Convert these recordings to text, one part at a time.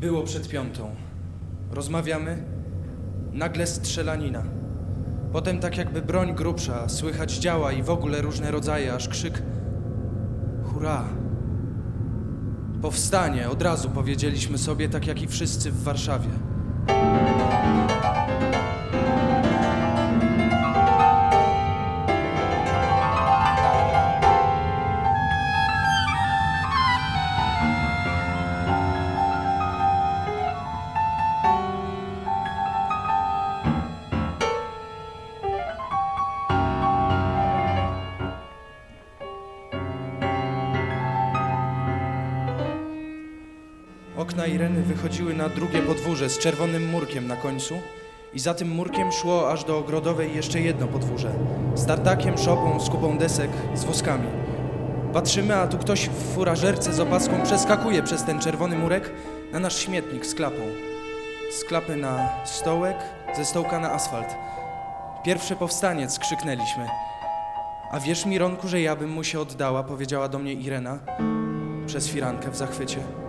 Było przed piątą. Rozmawiamy. Nagle strzelanina. Potem tak jakby broń grubsza, słychać działa i w ogóle różne rodzaje, aż krzyk Hurra! Powstanie, od razu powiedzieliśmy sobie, tak jak i wszyscy w Warszawie. Wychodziły na drugie podwórze z czerwonym murkiem na końcu i za tym murkiem szło aż do ogrodowej jeszcze jedno podwórze z tartakiem, szopą, z kupą desek, z wózkami. Patrzymy, a tu ktoś w furażerce z opaską przeskakuje przez ten czerwony murek na nasz śmietnik z klapą. Z klapy na stołek, ze stołka na asfalt. Pierwszy powstaniec, krzyknęliśmy. A wierz mi, Ronku, że ja bym mu się oddała, powiedziała do mnie Irena przez firankę w zachwycie.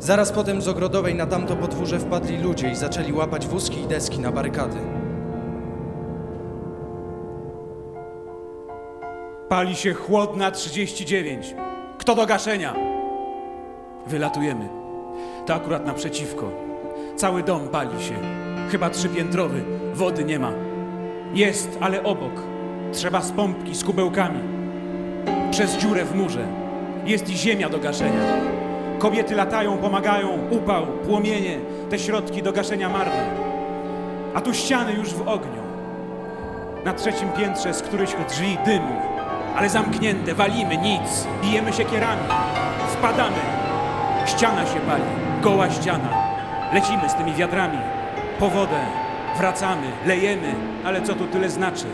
Zaraz potem z ogrodowej na tamto podwórze wpadli ludzie i zaczęli łapać wózki i deski na barykady. Pali się chłodna 39. Kto do gaszenia? Wylatujemy. To akurat naprzeciwko. Cały dom pali się. Chyba trzypiętrowy. Wody nie ma. Jest, ale obok. Trzeba z pompki z kubełkami. Przez dziurę w murze. Jest i ziemia do gaszenia. Kobiety latają, pomagają. Upał, płomienie. Te środki do gaszenia marne. A tu ściany już w ogniu. Na trzecim piętrze z którychś drzwi dymu. Ale zamknięte, walimy, nic. Bijemy się kierami. Wpadamy. Ściana się pali. Goła ściana. Lecimy z tymi wiadrami. Po wodę. Wracamy, lejemy. Ale co tu tyle znaczy?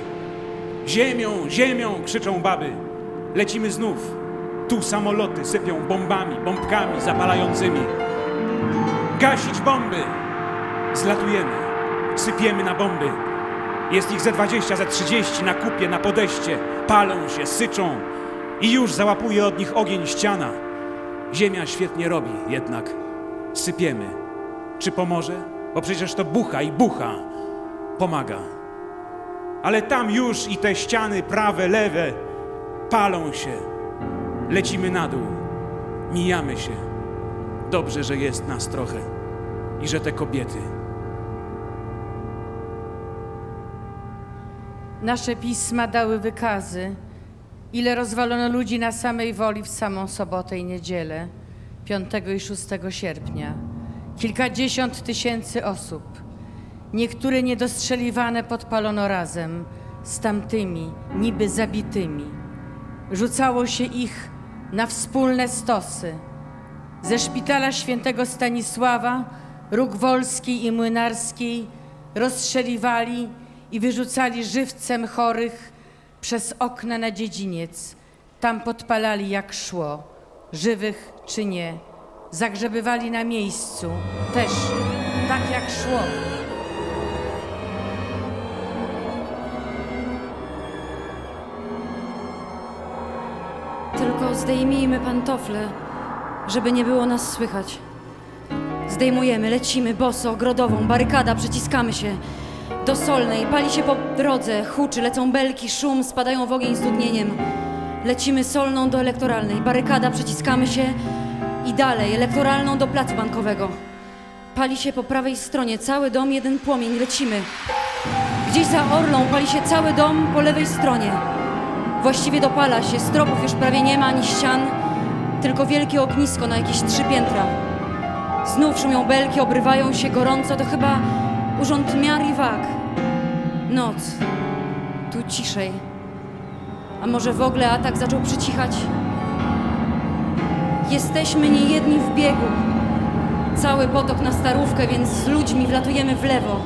Ziemią, ziemią, krzyczą baby. Lecimy znów. Tu samoloty sypią bombami, bombkami zapalającymi. Gasić bomby! Zlatujemy. Sypiemy na bomby. Jest ich ze 20, ze 30 na kupie, na podejście. Palą się, syczą i już załapuje od nich ogień ściana. Ziemia świetnie robi, jednak sypiemy. Czy pomoże? Bo przecież to bucha i bucha. Pomaga. Ale tam już i te ściany prawe, lewe palą się. Lecimy na dół. Mijamy się. Dobrze, że jest nas trochę i że te kobiety. Nasze pisma dały wykazy, ile rozwalono ludzi na samej woli w samą sobotę i niedzielę, 5 i 6 sierpnia. Kilkadziesiąt tysięcy osób. Niektóre niedostrzeliwane podpalono razem z tamtymi, niby zabitymi. Rzucało się ich na wspólne stosy. Ze szpitala świętego Stanisława, róg Wolskiej i Młynarskiej rozstrzeliwali i wyrzucali żywcem chorych przez okna na dziedziniec. Tam podpalali jak szło, żywych czy nie. Zagrzebywali na miejscu, też tak jak szło. Zdejmijmy pantofle, żeby nie było nas słychać. Zdejmujemy, lecimy boso, ogrodową, barykada, przyciskamy się. Do solnej, pali się po drodze, huczy, lecą belki, szum, spadają w ogień z dudnieniem. Lecimy solną do elektoralnej, barykada, przyciskamy się i dalej, elektoralną do placu bankowego. Pali się po prawej stronie, cały dom, jeden płomień, lecimy. Gdzieś za Orlą pali się cały dom po lewej stronie. Właściwie dopala się, stropów już prawie nie ma, ani ścian, tylko wielkie ognisko na jakieś trzy piętra. Znów szumią belki, obrywają się gorąco, to chyba urząd miar i wag. Noc, tu ciszej. A może w ogóle atak zaczął przycichać? Jesteśmy niejedni w biegu. Cały potok na starówkę, więc z ludźmi wlatujemy w lewo.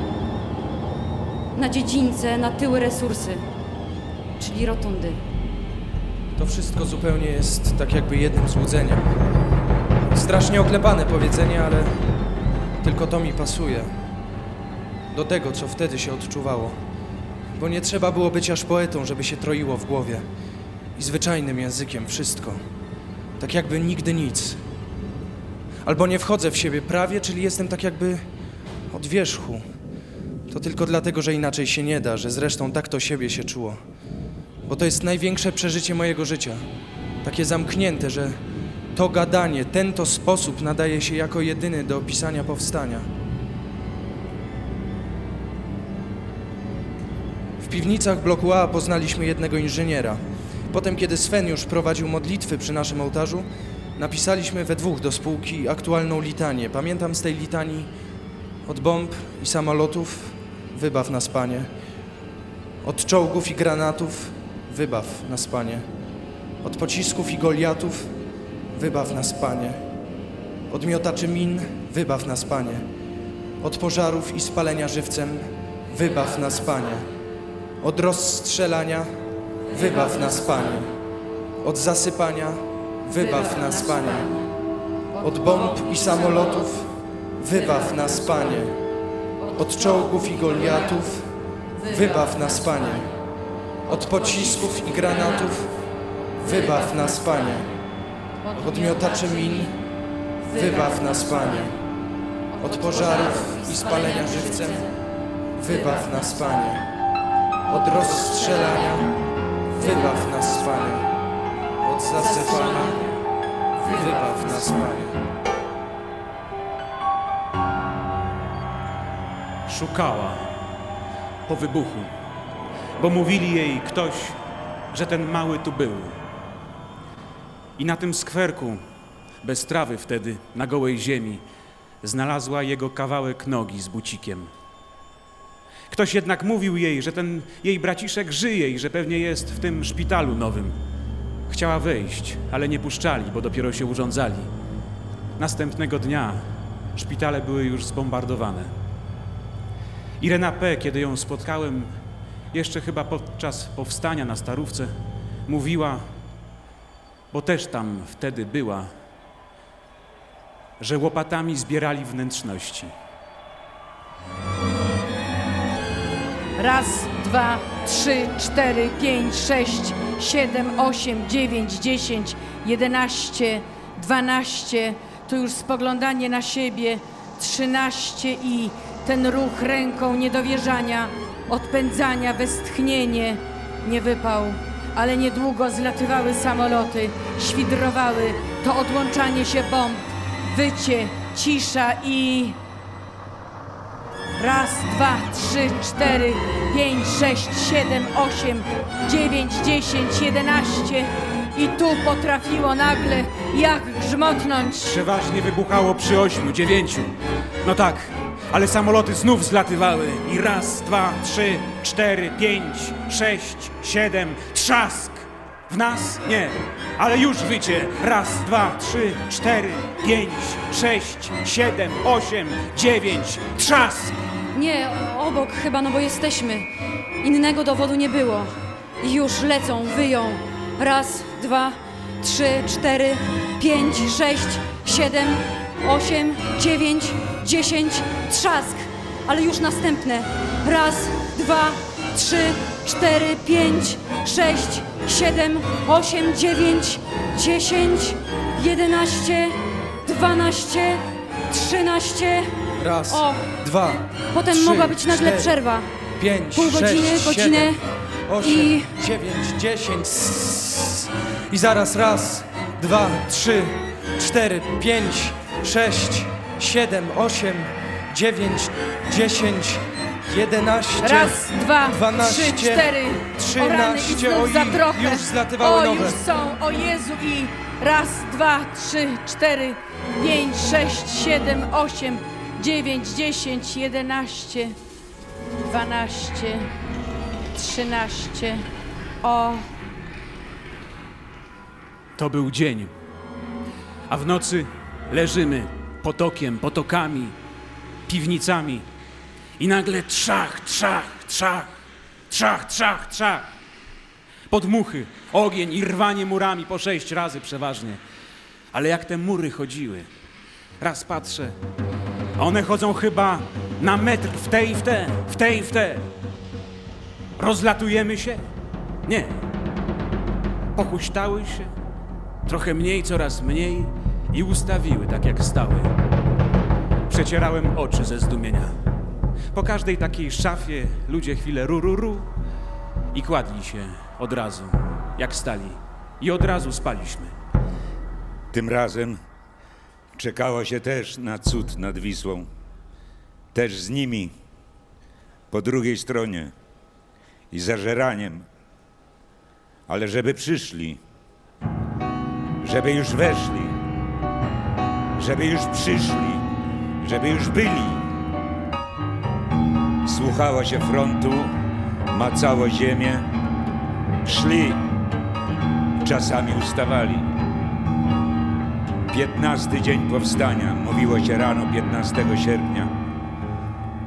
Na dziedzińce, na tyły resursy, czyli rotundy. To wszystko zupełnie jest tak jakby jednym złudzeniem. Strasznie oklepane powiedzenie, ale tylko to mi pasuje. Do tego, co wtedy się odczuwało. Bo nie trzeba było być aż poetą, żeby się troiło w głowie. I zwyczajnym językiem wszystko. Tak jakby nigdy nic. Albo nie wchodzę w siebie prawie, czyli jestem tak jakby od wierzchu. To tylko dlatego, że inaczej się nie da, że zresztą tak to siebie się czuło. Bo to jest największe przeżycie mojego życia. Takie zamknięte, że to gadanie, ten to sposób nadaje się jako jedyny do opisania powstania. W piwnicach bloku A poznaliśmy jednego inżyniera. Potem, kiedy Sven już prowadził modlitwy przy naszym ołtarzu, napisaliśmy we dwóch do spółki aktualną litanię. Pamiętam z tej litanii od bomb i samolotów wybaw nas, Panie. Od czołgów i granatów wybaw nas, Panie. Od pocisków i goliatów wybaw nas, Panie. Od miotaczy min wybaw nas, Panie. Od pożarów i spalenia żywcem wybaw nas, Panie. Od rozstrzelania wybaw nas, Panie. Od zasypania wybaw nas, Panie. Od bomb i samolotów wybaw nas, Panie. Od czołgów i goliatów wybaw nas, Panie. Od pocisków i granatów wybaw nas, Panie. Od miotaczy min wybaw nas, Panie. Od pożarów i spalenia żywcem wybaw nas, Panie. Od rozstrzelania wybaw nas, Panie. Od zasypania wybaw nas, Panie. Szukała po wybuchu, bo mówili jej ktoś, że ten mały tu był. I na tym skwerku, bez trawy wtedy, na gołej ziemi, znalazła jego kawałek nogi z bucikiem. Ktoś jednak mówił jej, że ten jej braciszek żyje i że pewnie jest w tym szpitalu nowym. Chciała wejść, ale nie puszczali, bo dopiero się urządzali. Następnego dnia szpitale były już zbombardowane. Irena P., kiedy ją spotkałem, jeszcze chyba podczas powstania na Starówce, mówiła, bo też tam wtedy była, że łopatami zbierali wnętrzności. Raz, dwa, trzy, cztery, pięć, sześć, siedem, osiem, dziewięć, dziesięć, jedenaście, dwanaście. To już spoglądanie na siebie. Trzynaście i ten ruch ręką niedowierzania, odpędzania, westchnienie. Nie wypał, ale niedługo zlatywały samoloty, świdrowały. To odłączanie się bomb, wycie, cisza i... Raz, dwa, trzy, cztery, pięć, sześć, siedem, osiem, dziewięć, dziesięć, jedenaście. I tu potrafiło nagle jak grzmotnąć. Przeważnie wybuchało przy ośmiu, dziewięciu. No tak, ale samoloty znów zlatywały i raz, dwa, trzy, cztery, pięć, sześć, siedem, trzask! W nas? Nie, ale już wycie. Raz, dwa, trzy, cztery, pięć, sześć, siedem, osiem, dziewięć, trzask! Nie, obok chyba, no bo jesteśmy. Innego dowodu nie było. I już lecą, wyją. Raz, dwa, trzy, cztery, pięć, sześć, siedem, osiem, dziewięć, dziesięć, trzask. Ale już następne. Raz, dwa, trzy, cztery, pięć, sześć, siedem, osiem, dziewięć, dziesięć, jedenaście, dwanaście, trzynaście. Raz, O, dwa, Potem trzy, mogła być nagle cztery, przerwa. pięć, Pół godziny, sześć, godzinę siedem, osiem, i- dziewięć, dziesięć. I zaraz raz, dwa, trzy, cztery, pięć, sześć, siedem, osiem, dziewięć, dziesięć, jedenaście. Raz, dwa, dwanaście, trzy, cztery. O rany i trzynaście, znów za trochę. już zlatywały o, nowe. już są, o Jezu i raz, dwa, trzy, cztery, pięć, sześć, siedem, osiem, dziewięć, dziesięć, jedenaście, dwanaście, trzynaście. O, To był dzień, a w nocy leżymy potokiem, potokami, piwnicami i nagle trzach, trzach, trzach, trzach, trzach, trzach. Podmuchy, ogień i rwanie murami po sześć razy przeważnie. Ale jak te mury chodziły, raz patrzę, a one chodzą chyba na metr w te i w te, w te i w te. Rozlatujemy się? Nie. Pochuśtały się, trochę mniej, coraz mniej i ustawiły tak jak stały. Przecierałem oczy ze zdumienia. Po każdej takiej szafie ludzie chwilę ru, ru, ru i kładli się od razu, jak stali. I od razu spaliśmy. Tym razem czekało się też na cud nad Wisłą. Też z nimi, po drugiej stronie i zażeraniem. Ale żeby przyszli, żeby już weszli, żeby już przyszli, żeby już byli. Słuchało się frontu, macało ziemię, szli, czasami ustawali. 15 dzień powstania, mówiło się rano 15 sierpnia.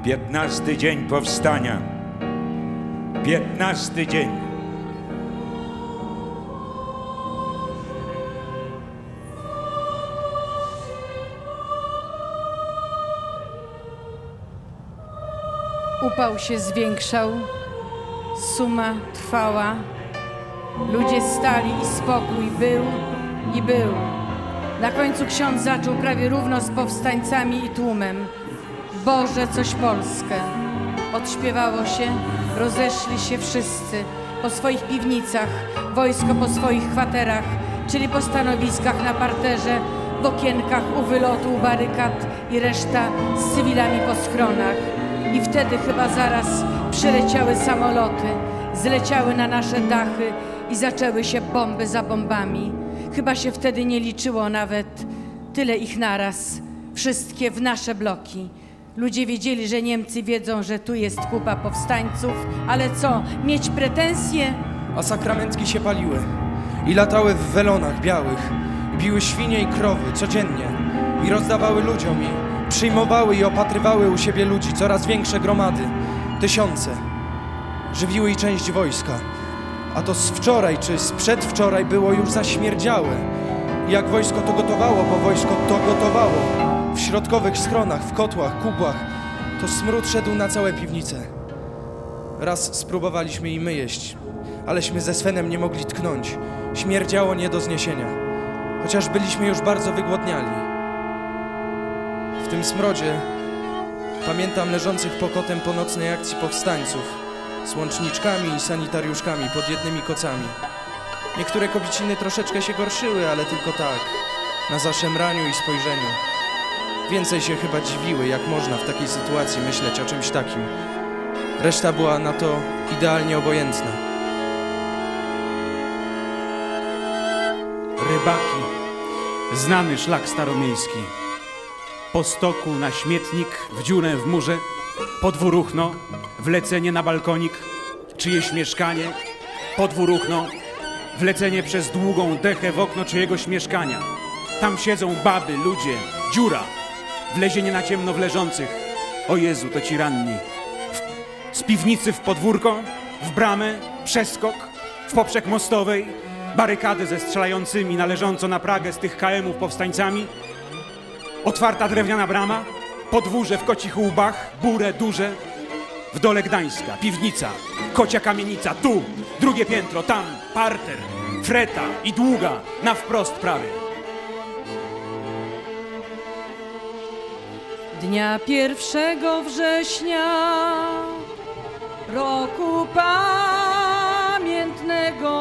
15 dzień powstania. 15 dzień. Upał się zwiększał, suma trwała. Ludzie stali i spokój był i był. Na końcu ksiądz zaczął prawie równo z powstańcami i tłumem. Boże, coś Polskę. Odśpiewało się, rozeszli się wszyscy po swoich piwnicach, wojsko po swoich kwaterach, czyli po stanowiskach na parterze, w okienkach u wylotu, u barykad i reszta z cywilami po schronach. I wtedy chyba zaraz przyleciały samoloty, zleciały na nasze dachy i zaczęły się bomby za bombami. Chyba się wtedy nie liczyło nawet tyle ich naraz, wszystkie w nasze bloki. Ludzie wiedzieli, że Niemcy wiedzą, że tu jest kupa powstańców, ale co, mieć pretensje? A sakramentki się paliły i latały w welonach białych, biły świnie i krowy codziennie i rozdawały ludziom przyjmowały i opatrywały u siebie ludzi, coraz większe gromady, tysiące. Żywiły i część wojska, a to z wczoraj czy z przedwczoraj było już zaśmierdziałe. Jak wojsko to gotowało, bo wojsko to gotowało. W środkowych schronach, w kotłach, kubłach, to smród szedł na całe piwnice. Raz spróbowaliśmy i my jeść, aleśmy ze Svenem nie mogli tknąć. Śmierdziało nie do zniesienia, chociaż byliśmy już bardzo wygłodniali. Tym smrodzie pamiętam leżących pokotem po nocnej akcji powstańców z łączniczkami i sanitariuszkami pod jednymi kocami. Niektóre kobiciny troszeczkę się gorszyły, ale tylko tak, na zaszemraniu i spojrzeniu. Więcej się chyba dziwiły, jak można w takiej sytuacji myśleć o czymś takim. Reszta była na to idealnie obojętna. Rybaki. Znany szlak staromiejski. Po stoku na śmietnik, w dziurę w murze, podwóruchno, wlecenie na balkonik, czyjeś mieszkanie, podwóruchno, wlecenie przez długą dechę w okno czyjegoś mieszkania. Tam siedzą baby, ludzie, dziura, wlezienie na ciemno w leżących. O Jezu, to ci ranni. W, z piwnicy w podwórko, w bramę, przeskok, w poprzek mostowej, barykady ze strzelającymi na leżąco na Pragę z tych KM-ów powstańcami, otwarta drewniana brama, podwórze w kocich łbach, burę duże, w dole Gdańska, piwnica, kocia kamienica, tu, drugie piętro, tam, parter, freta i długa, na wprost prawy. Dnia pierwszego września roku pamiętnego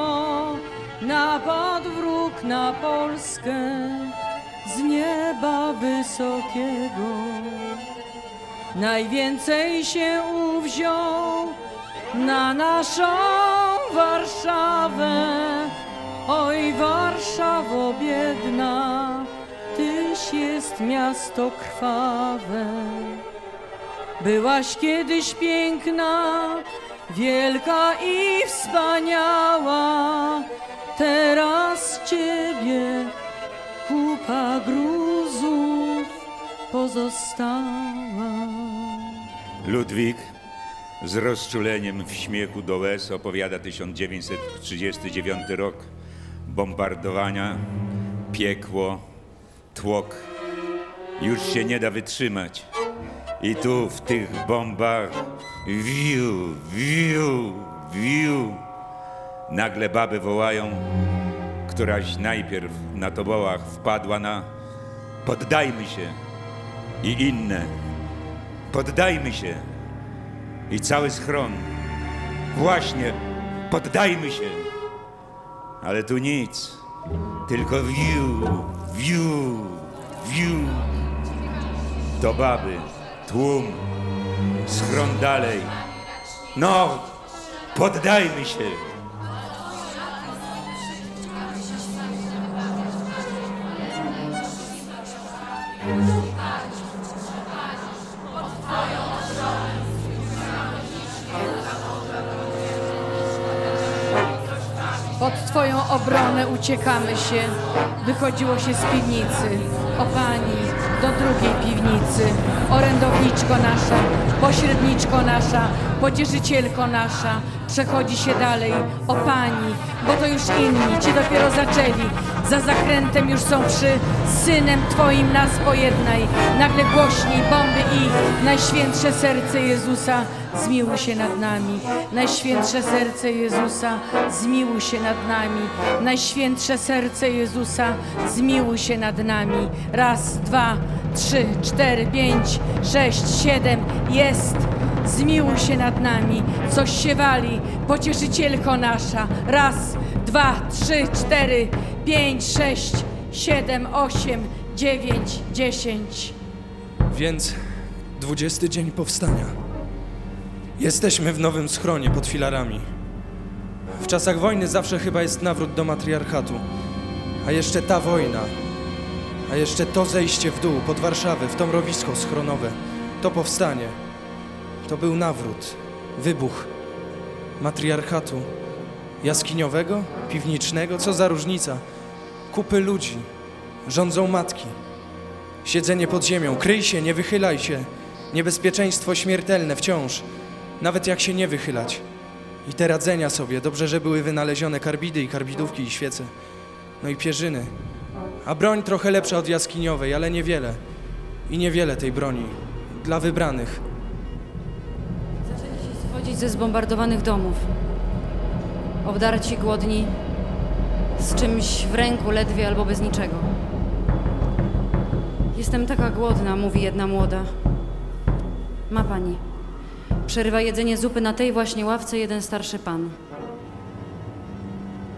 napadł wróg na Polskę z nieba wysokiego. Najwięcej się uwziął na naszą Warszawę. Oj, Warszawo biedna, tyś jest miasto krwawe. Byłaś kiedyś piękna, wielka i wspaniała, teraz ciebie kupa gruzów pozostała. Ludwik z rozczuleniem w śmiechu do łez opowiada 1939 rok. Bombardowania, piekło, tłok. Już się nie da wytrzymać. I tu w tych bombach wiu, wiu, wiu. Nagle baby wołają, któraś najpierw na tobołach wpadła na Poddajmy się. I inne. Poddajmy się. I cały schron. Właśnie, poddajmy się. Ale tu nic. Tylko wiu, wiu, wiu. To baby, tłum, schron dalej. No, poddajmy się. Uciekamy się. Wychodziło się z piwnicy. Pani, do drugiej piwnicy. Orędowniczko nasza, pośredniczko nasza, pocieszycielko nasza. Przechodzi się dalej. O Pani, bo to już inni, Ci dopiero zaczęli. Za zakrętem już są przy Synem Twoim nas pojednaj. Nagle głośniej bomby i Najświętsze serce Jezusa zmiłuj się nad nami. Najświętsze serce Jezusa, zmiłuj się nad nami. Najświętsze serce Jezusa, zmiłuj się nad nami. Raz, dwa, trzy, cztery, pięć, sześć, siedem. Jest. Zmiłuj się nad nami. Coś się wali. Pocieszycielko nasza. Raz, dwa, trzy, cztery, pięć, sześć, siedem, osiem, dziewięć, dziesięć. Więc dwudziesty dzień powstania. Jesteśmy w nowym schronie pod filarami. W czasach wojny zawsze chyba jest nawrót do matriarchatu. A jeszcze ta wojna. A jeszcze to zejście w dół pod Warszawę, w to mrowisko schronowe. To powstanie. To był nawrót, wybuch matriarchatu. Jaskiniowego, piwniczego, co za różnica. Kupy ludzi, rządzą matki. Siedzenie pod ziemią, kryj się, nie wychylaj się. Niebezpieczeństwo śmiertelne wciąż, nawet jak się nie wychylać. I te radzenia sobie, dobrze, że były wynalezione karbidy i karbidówki i świece. No i pierzyny. A broń trochę lepsza od jaskiniowej, ale niewiele. I niewiele tej broni. Dla wybranych. Zaczęli się schodzić ze zbombardowanych domów. Obdarci, głodni, z czymś w ręku ledwie albo bez niczego. Jestem taka głodna, mówi jedna młoda. Ma pani. Przerywa jedzenie zupy na tej właśnie ławce jeden starszy pan.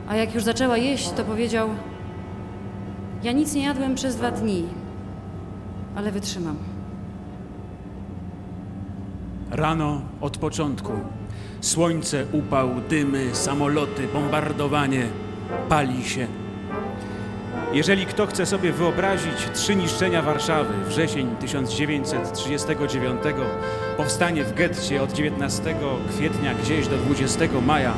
A jak już zaczęła jeść, to powiedział: Ja nic nie jadłem przez dwa dni, ale wytrzymam. Rano od początku. Słońce, upał, dymy, samoloty, bombardowanie. Pali się. Jeżeli kto chce sobie wyobrazić trzy niszczenia Warszawy, wrzesień 1939, powstanie w getcie od 19 kwietnia gdzieś do 20 maja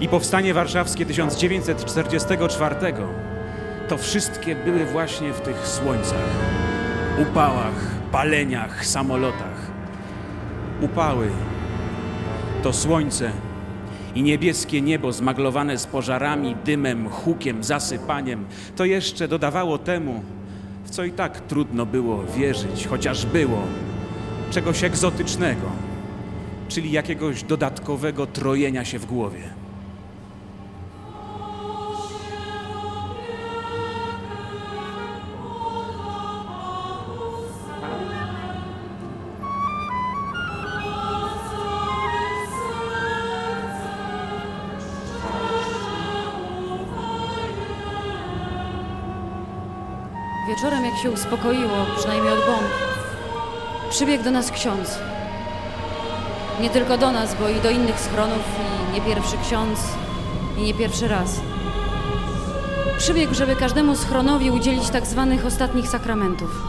i powstanie warszawskie 1944, to wszystkie były właśnie w tych słońcach, upałach, paleniach, samolotach. Upały to słońce i niebieskie niebo zmaglowane z pożarami, dymem, hukiem, zasypaniem, to jeszcze dodawało temu, w co i tak trudno było wierzyć, chociaż było czegoś egzotycznego, czyli jakiegoś dodatkowego trojenia się w głowie. Się uspokoiło, przynajmniej od bomb, przybiegł do nas ksiądz. Nie tylko do nas, bo i do innych schronów i nie pierwszy ksiądz i nie pierwszy raz. Przybiegł, żeby każdemu schronowi udzielić tak zwanych ostatnich sakramentów.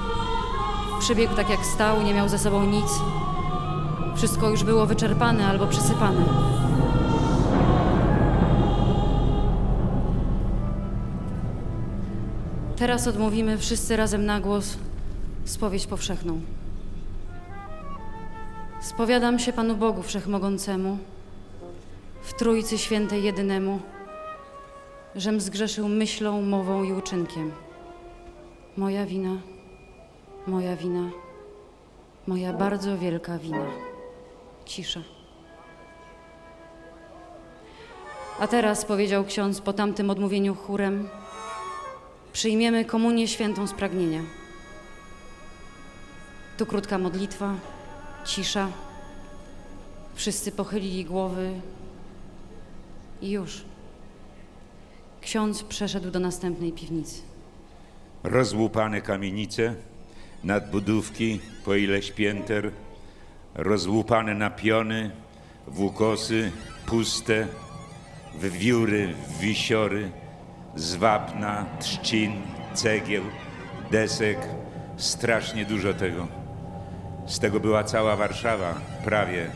Przybiegł tak jak stał, nie miał ze sobą nic. Wszystko już było wyczerpane albo przysypane. Teraz odmówimy wszyscy razem na głos spowiedź powszechną. Spowiadam się Panu Bogu Wszechmogącemu, w Trójcy Świętej Jedynemu, żem zgrzeszył myślą, mową i uczynkiem. Moja wina, moja wina, moja bardzo wielka wina. Cisza. A teraz, powiedział ksiądz po tamtym odmówieniu chórem, przyjmiemy komunię świętą z pragnienia. Tu krótka modlitwa, cisza. Wszyscy pochylili głowy i już. Ksiądz przeszedł do następnej piwnicy. Rozłupane kamienice, nadbudówki po ileś pięter, rozłupane napiony, włókosy, puste, wwióry, wisiory, z wapna, trzcin, cegieł, desek, strasznie dużo tego. Z tego była cała Warszawa, prawie.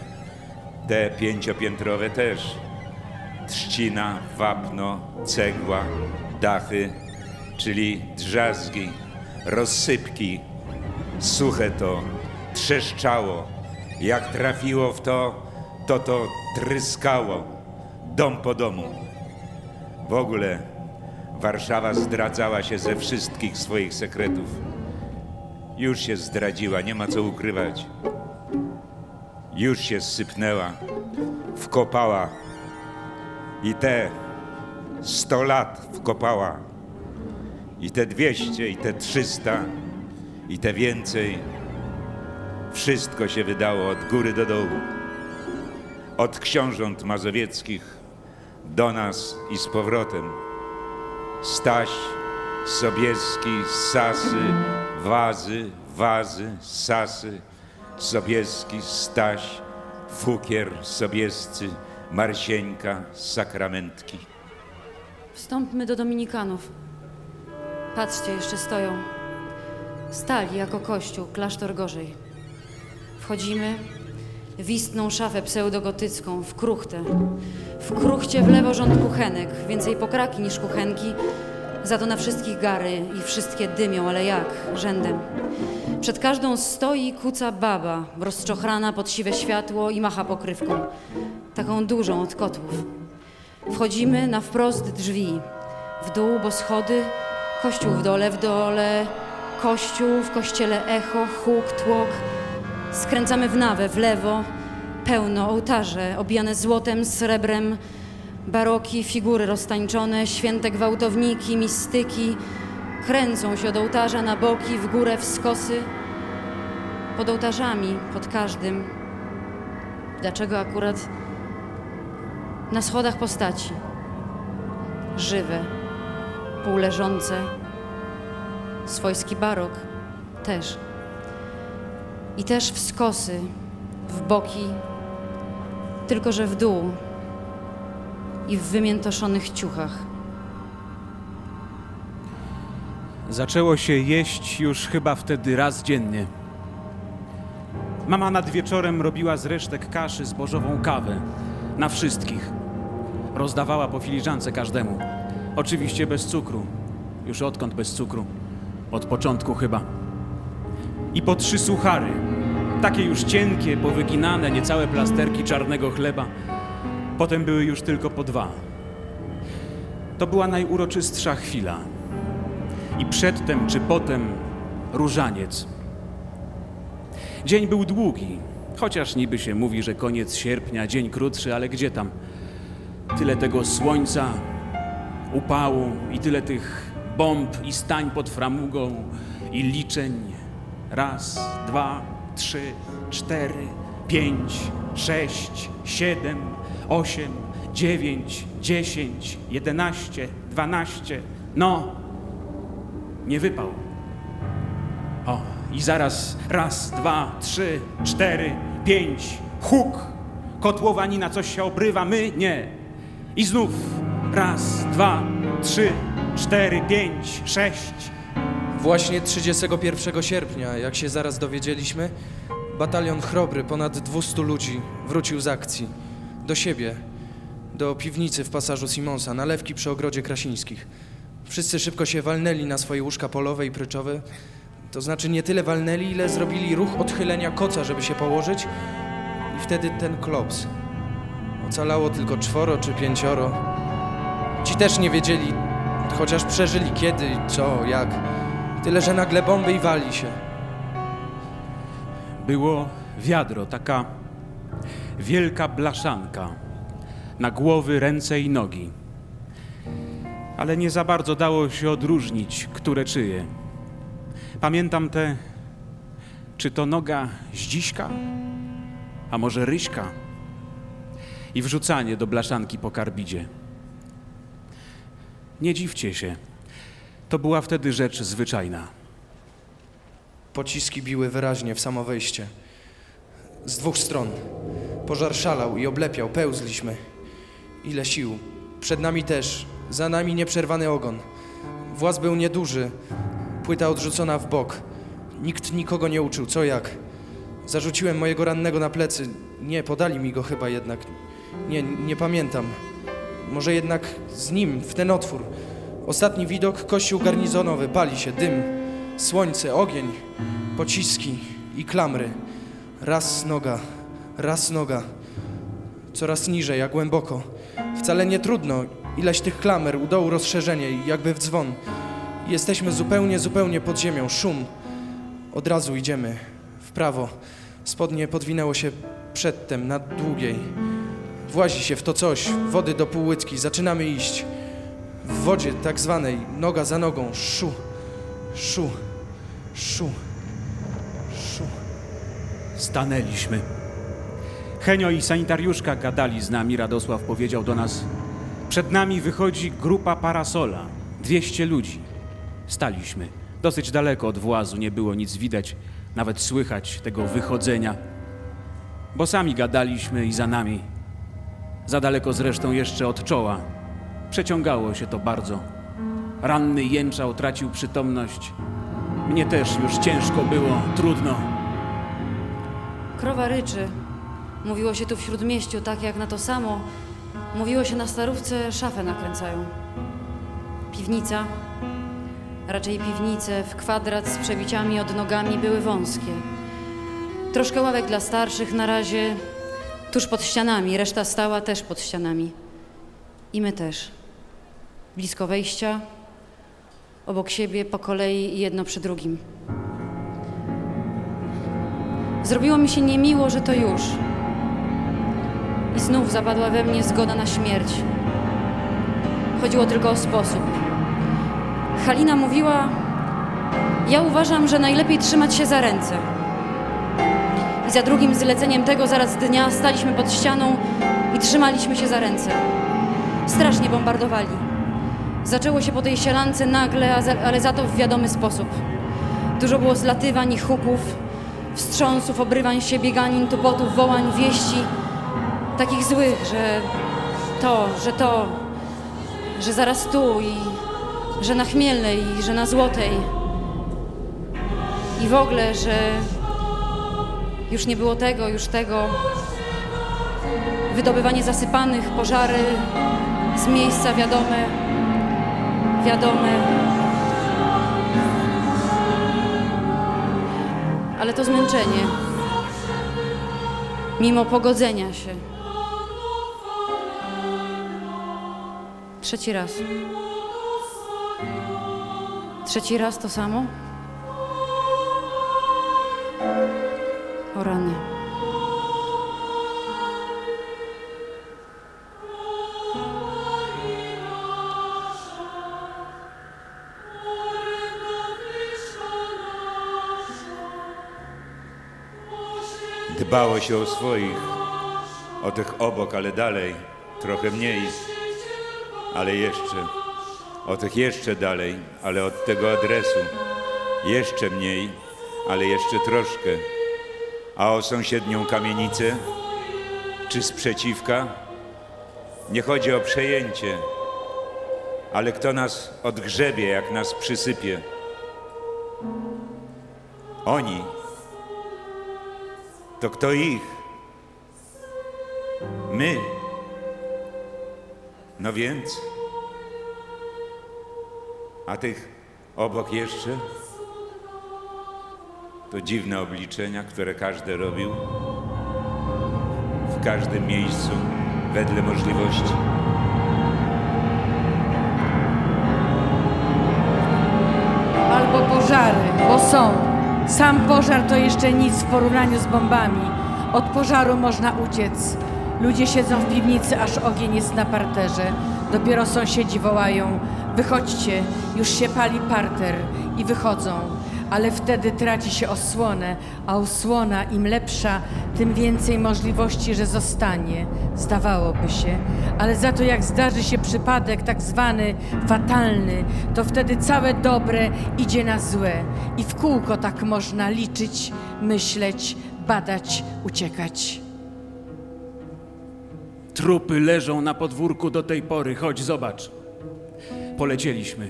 Te pięciopiętrowe też. Trzcina, wapno, cegła, dachy, czyli drzazgi, rozsypki. Suche to, trzeszczało. Jak trafiło w to, to to tryskało. Dom po domu. W ogóle Warszawa zdradzała się ze wszystkich swoich sekretów. Już się zdradziła, nie ma co ukrywać. Już się sypnęła, wkopała i te sto lat wkopała. I te dwieście, i te trzysta, i te więcej. Wszystko się wydało od góry do dołu. Od książąt mazowieckich do nas i z powrotem. Staś, Sobieski, Sasy, Wazy, Wazy, Sasy, Sobieski, Staś, Fukier, Sobiescy, Marsieńka, Sakramentki. Wstąpmy do Dominikanów. Patrzcie, jeszcze stoją. Stali jako kościół, klasztor gorzej. Wchodzimy w istną szafę pseudogotycką, w kruchtę. W kruchcie w lewo rząd kuchenek, więcej pokraki niż kuchenki, za to na wszystkich gary i wszystkie dymią, ale jak, rzędem. Przed każdą stoi kuca baba, rozczochrana pod siwe światło i macha pokrywką, taką dużą od kotłów. Wchodzimy na wprost drzwi. W dół, bo schody, kościół w dole, w dole, kościół, w kościele echo, huk, tłok. Skręcamy w nawę, w lewo, pełno ołtarze, obijane złotem, srebrem, baroki, figury roztańczone, święte gwałtowniki, mistyki. Kręcą się od ołtarza na boki, w górę, w skosy. Pod ołtarzami, pod każdym. Dlaczego akurat na schodach postaci. Żywe, półleżące. Swojski barok też. I też w skosy, w boki, tylko że w dół i w wymiętoszonych ciuchach. Zaczęło się jeść już chyba wtedy raz dziennie. Mama nad wieczorem robiła z resztek kaszy zbożową kawę. Na wszystkich. Rozdawała po filiżance każdemu. Oczywiście bez cukru. Już odkąd bez cukru? Od początku chyba. I po trzy suchary. Takie już cienkie, powyginane, niecałe plasterki czarnego chleba. Potem były już tylko po dwa. To była najuroczystsza chwila. I przedtem czy potem różaniec. Dzień był długi, chociaż niby się mówi, że koniec sierpnia, dzień krótszy, ale gdzie tam? Tyle tego słońca, upału i tyle tych bomb i stań pod framugą i liczeń. Raz, dwa, trzy, cztery, pięć, sześć, siedem, osiem, dziewięć, dziesięć, jedenaście, dwanaście. No, nie wypał. O, i zaraz raz, dwa, trzy, cztery, pięć, huk. Kotłowanina coś się obrywa, my nie. I znów raz, dwa, trzy, cztery, pięć, sześć. Właśnie 31 sierpnia, jak się zaraz dowiedzieliśmy, batalion Chrobry, ponad 200 ludzi, wrócił z akcji. Do siebie, do piwnicy w pasażu Simonsa, nalewki przy ogrodzie Krasińskich. Wszyscy szybko się walnęli na swoje łóżka polowe i pryczowe. To znaczy nie tyle walnęli, ile zrobili ruch odchylenia koca, żeby się położyć. I wtedy ten klops. Ocalało tylko czworo czy pięcioro. Ci też nie wiedzieli, chociaż przeżyli kiedy, co, jak. Tyle, że nagle bomby i wali się. Było wiadro, taka wielka blaszanka, na głowy, ręce i nogi. ale nie za bardzo dało się odróżnić, które czyje. Pamiętam te, czy to noga Zdziśka, a może Ryśka i wrzucanie do blaszanki po karbidzie. Nie dziwcie się, to była wtedy rzecz zwyczajna. Pociski biły wyraźnie w samo wejście. Z dwóch stron. Pożar szalał i oblepiał, pełzliśmy. Ile sił. Przed nami też, za nami nieprzerwany ogon. Właz był nieduży, płyta odrzucona w bok. Nikt nikogo nie uczył, co jak. Zarzuciłem mojego rannego na plecy. Nie, podali mi go chyba jednak. Nie, nie pamiętam. Może jednak z nim, w ten otwór. Ostatni widok, kościół garnizonowy, pali się, dym, słońce, ogień, pociski i klamry. Raz noga, raz noga. Coraz niżej, a głęboko. Wcale nie trudno. Ileś tych klamer, u dołu rozszerzenie, jakby w dzwon. Jesteśmy zupełnie, zupełnie pod ziemią. Szum. Od razu idziemy. W prawo. Spodnie podwinęło się przedtem, na długiej. Włazi się w to coś, wody do półłytki. Zaczynamy iść. W wodzie tak zwanej, noga za nogą. Szu, szu, szu, szu. Stanęliśmy. Henio i sanitariuszka gadali z nami. Radosław powiedział do nas: Przed nami wychodzi grupa parasola. 200 ludzi. Staliśmy. Dosyć daleko od włazu, nie było nic widać, nawet słychać tego wychodzenia. Bo sami gadaliśmy i za nami. Za daleko zresztą jeszcze od czoła. Przeciągało się to bardzo. Ranny jęczał, tracił przytomność. Mnie też już ciężko było, trudno. Krowa ryczy. Mówiło się tu w śródmieściu tak jak na to samo. Mówiło się na starówce, szafę nakręcają. Piwnica, raczej piwnice w kwadrat z przebiciami od nogami były wąskie. Troszkę ławek dla starszych na razie tuż pod ścianami, reszta stała też pod ścianami. I my też. Blisko wejścia, obok siebie, po kolei jedno przy drugim. Zrobiło mi się niemiło, że to już. I znów zapadła we mnie zgoda na śmierć. Chodziło tylko o sposób. Halina mówiła: Ja uważam, że najlepiej trzymać się za ręce. I za drugim zleceniem tego zaraz dnia staliśmy pod ścianą i trzymaliśmy się za ręce. Strasznie bombardowali. Zaczęło się po tej sielance nagle, ale za to w wiadomy sposób. Dużo było zlatywań i huków, wstrząsów, obrywań się, bieganin, tupotów, wołań, wieści. Takich złych, że to, że to, że zaraz tu i że na Chmielnej i że na Złotej. I w ogóle, że już nie było tego, już tego. Wydobywanie zasypanych, pożary z miejsca wiadome, wiadome. Ale to zmęczenie, mimo pogodzenia się. Trzeci raz. Trzeci raz to samo? O rany. Dbało się o swoich, o tych obok, ale dalej, trochę mniej, ale jeszcze, o tych jeszcze dalej, ale od tego adresu, jeszcze mniej, ale jeszcze troszkę, a o sąsiednią kamienicę, czy sprzeciwka, nie chodzi o przejęcie, ale kto nas odgrzebie, jak nas przysypie. Oni to kto ich? My. No więc, a tych obok jeszcze? To dziwne obliczenia, które każdy robił w każdym miejscu, wedle możliwości. Albo pożary, bo są. Sam pożar to jeszcze nic w porównaniu z bombami. Od pożaru można uciec. Ludzie siedzą w piwnicy, aż ogień jest na parterze. Dopiero sąsiedzi wołają: Wychodźcie, już się pali parter i wychodzą, ale wtedy traci się osłonę, a osłona im lepsza, tym więcej możliwości, że zostanie, zdawałoby się. Ale za to jak zdarzy się przypadek tak zwany fatalny, to wtedy całe dobre idzie na złe i w kółko tak można liczyć, myśleć, badać, uciekać. Trupy leżą na podwórku do tej pory, chodź zobacz. Polecieliśmy.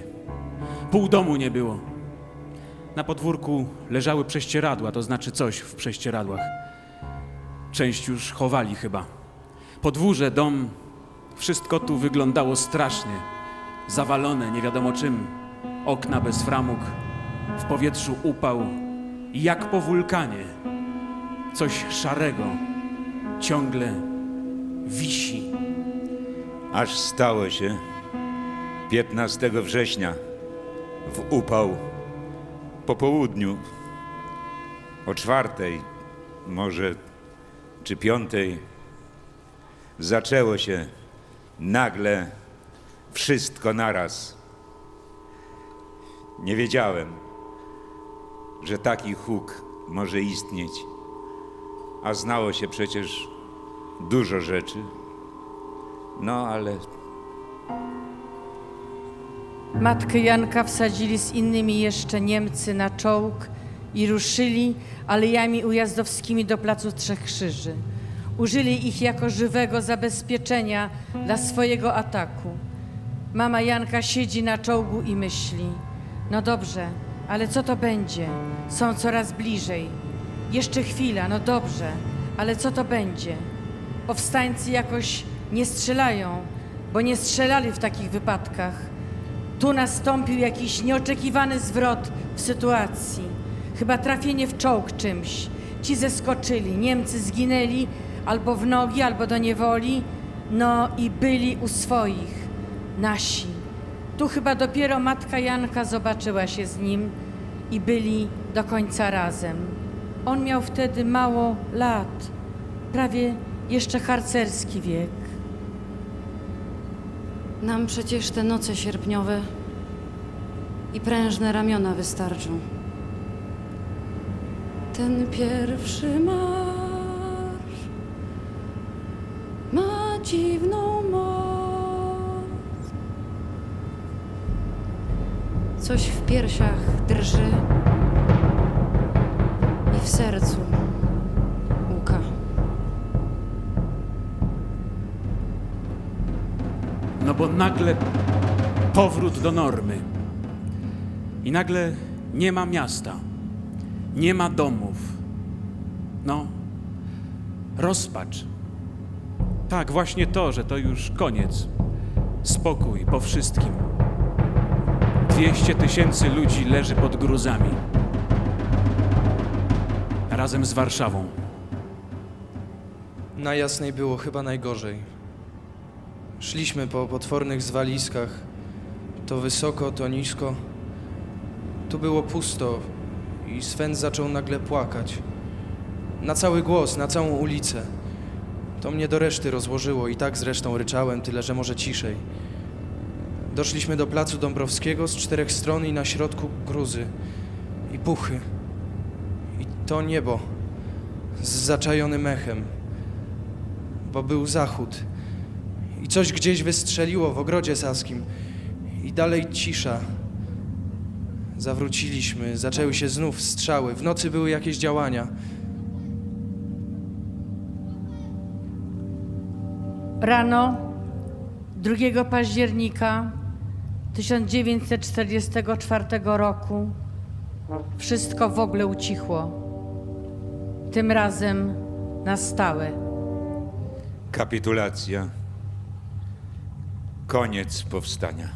Pół domu nie było. Na podwórku leżały prześcieradła, to znaczy coś w prześcieradłach. Część już chowali chyba. Podwórze, dom, wszystko tu wyglądało strasznie. Zawalone, nie wiadomo czym. Okna bez framug, w powietrzu upał, jak po wulkanie. Coś szarego, ciągle wisi. Aż stało się 15 września w upał po południu o czwartej, może czy piątej zaczęło się nagle wszystko naraz. Nie wiedziałem, że taki huk może istnieć, a znało się przecież dużo rzeczy. No ale Matkę Janka wsadzili z innymi jeszcze Niemcy na czołg i ruszyli alejami ujazdowskimi do Placu Trzech Krzyży. Użyli ich jako żywego zabezpieczenia dla swojego ataku. Mama Janka siedzi na czołgu i myśli: No dobrze, ale co to będzie? Są coraz bliżej. Jeszcze chwila, no dobrze, ale co to będzie? Powstańcy jakoś nie strzelają, bo nie strzelali w takich wypadkach. Tu nastąpił jakiś nieoczekiwany zwrot w sytuacji. Chyba trafienie w czołg czymś. Ci zeskoczyli, Niemcy zginęli albo w nogi, albo do niewoli, no i byli u swoich, nasi. Tu chyba dopiero matka Janka zobaczyła się z nim i byli do końca razem. On miał wtedy mało lat, prawie jeszcze harcerski wiek. Nam przecież te noce sierpniowe i prężne ramiona wystarczą. Ten pierwszy marsz ma dziwną moc. Coś w piersiach drży i w sercu No bo nagle powrót do normy. I nagle nie ma miasta, nie ma domów. No, rozpacz. Tak, właśnie to, że to już koniec. Spokój po wszystkim. 200 tysięcy ludzi leży pod gruzami. Razem z Warszawą. Na Jasnej było chyba najgorzej. Szliśmy po potwornych zwaliskach, to wysoko, to nisko. Tu było pusto i Sven zaczął nagle płakać. Na cały głos, na całą ulicę. To mnie do reszty rozłożyło i tak zresztą ryczałem, tyle że może ciszej. Doszliśmy do placu Dąbrowskiego z czterech stron i na środku gruzy i puchy. I to niebo z zaczajonym echem, bo był zachód. I coś gdzieś wystrzeliło w ogrodzie saskim. I dalej cisza. Zawróciliśmy, zaczęły się znów strzały. W nocy były jakieś działania. Rano 2 października 1944 roku wszystko w ogóle ucichło. Tym razem na stałe. kapitulacja. Koniec powstania.